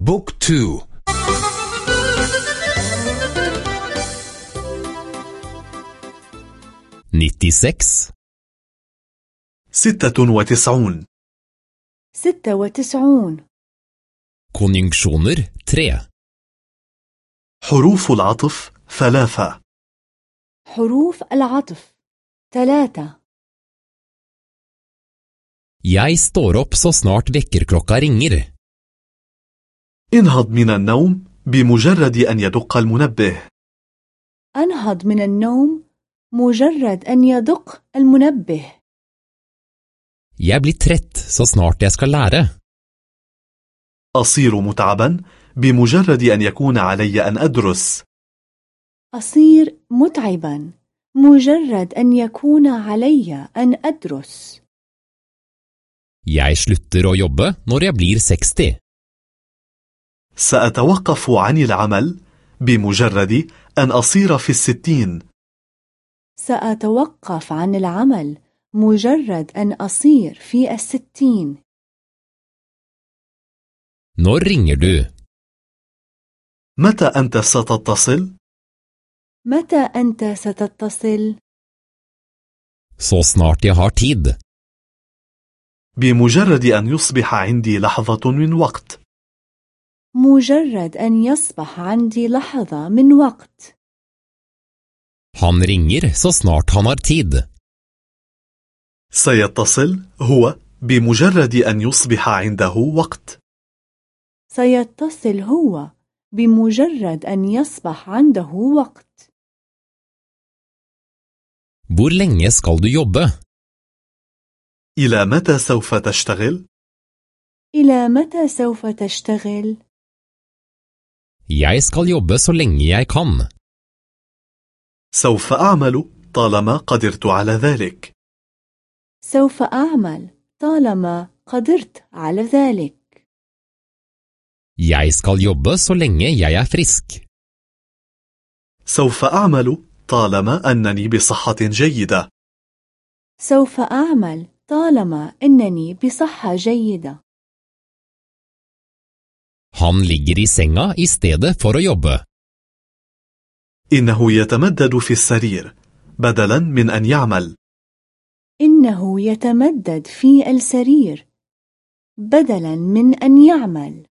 book to. nittiseks. ستة وتسعون. ستة وتسعون. konjunksjoner 3 حروف العطف ثلاثة. حروف العطف ثلاثة. Jeg står opp så snart vekkerklokka ringer. انهض من النوم بمجرد أن يدق المنبه أنهض من النوم مجرد أن يدق المنبه Jeg blir trett så snart jeg skal lære. أصير متعبا بمجرد أن يكون علي أن أدرس أصير متعبا مجرد أن يكون علي أن أدرس Jeg slutter å jobbe når jeg blir 60. سأتوقف عن العمل بمجرد أن أصير في الستين سأتوقف عن العمل مجرد أن أصير في الستين Når ringer du? متى أنت ستتصل؟ متى أنت ستتصل؟ Så snart jeg har tid. بمجرد أن يصبح عندي لحظة من وقت مجرد أن يصبح عندي لحظة من وقت Han ringer så snart han har tid. سيتصل هو بمجرد أن يصبح عنده وقت سيتصل هو بمجرد أن يصبح عنده وقت Hvor lenge skal du jobbe? إلى متى سوف تشتغل؟ إلى متى سوف تشتغل؟ Jeg skal jobbe så lenge jeg kan. سوف أعمل طالما قدرت على ذلك سوف أعمل طالما قدرت على ذلك Jeg skal jobbe så lenge jeg er frisk. سوف أعمل طالما أنني بصحة جيدة سوف أعمل طالما أنني بصحة جيدة Han ligger i senga i stedet for å jobbe. إنه يتمدد في السرير بدلا من أن يعمل إنه يتمدد في السرير بدلا من أن يعمل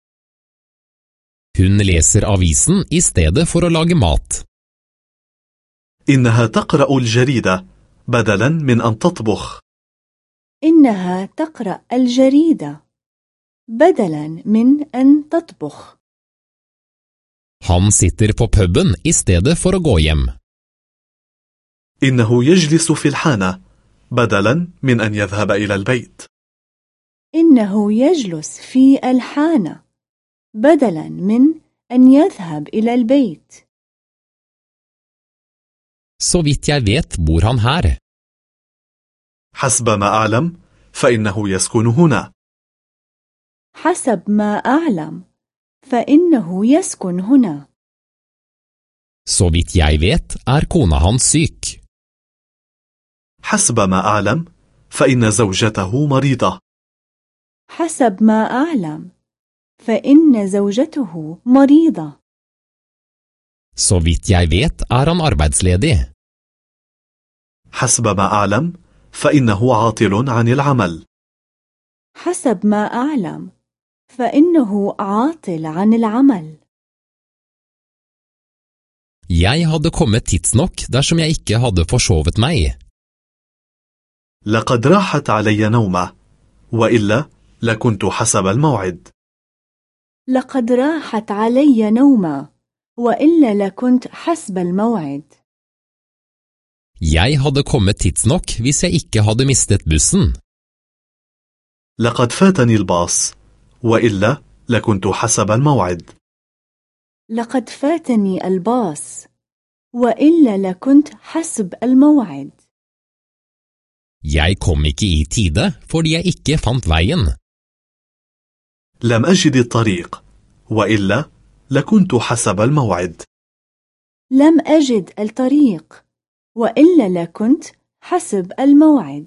Hun leser avisen i stedet for å lage mat. إنها تقرأ الجريدة بدلا من أن تطبخ إنها تقرأ الجريدة بدلا من أن تطبخ Han sitter på puben i stedet for å gå hjem. إنه يجلس في الحانة بدلا من أن يذهب إلى البيت إنه يجلس في الحانة بدلا من أن يذهب إلى البيت Så vidt jeg vet bor han her. حسب ما أعلم فإنه يسكن هنا حسب ما أعلم فإنه يسكن هنا Så vidt jeg vet er kona hans syk. حسب ما أعلم فإن زوجته مريضة حسب ما أعلم فإن زوجته مريضة Så vidt jeg vet er han arbeidsledig. حسب ما أعلم فإنه عاطل عن العمل حسب ما أعلم فإنه عاطل عن العمل Jeg hadde kommet tidsnok dersom jeg ikke hadde forsovet meg. لقد راحت علي نومة وإلا لكنت حسب الموعد لقد راحت علي نومة وإلا لكنت حسب الموعد Jeg hadde kommet tidsnok hvis jeg ikke hadde mistet bussen. لقد فاتني الباص وإلا لكنت حسب الموعد. لقد فاتني الباص وإلا لكنت حسب الموعد. Jeg kom ikke i tide fordi jeg ikke fant veien. لم أجد الطريق وإلا لكنت حسب الموعد. لم أجد الطريق وإلا لكنت حسب الموعد.